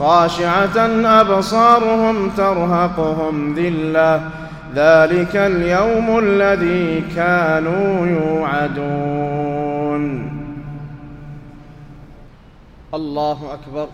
خاشعة أبصارهم ترهقهم ذلة. ذلك اليوم الذي كانوا يوعدون. الله أكبر.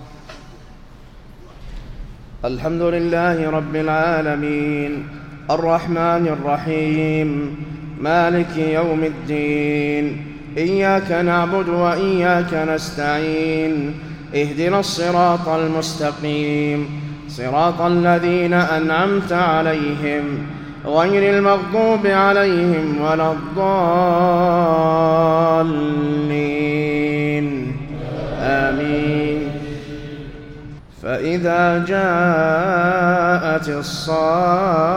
الحمد لله رب العالمين. الرحمن الرحيم. مالك يوم الدين. إياك نعبد وإياك نستعين. اهدنا الصراط المستقيم. صراط الذين أنعمت عليهم غير المغضوب عليهم ولا الضالين. آمين. فإذا جاءت الصاخة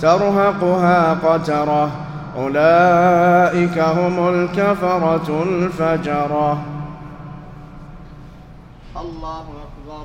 ترهقها قترة أولئك هم الكفرة الفجرة. الله أكبر.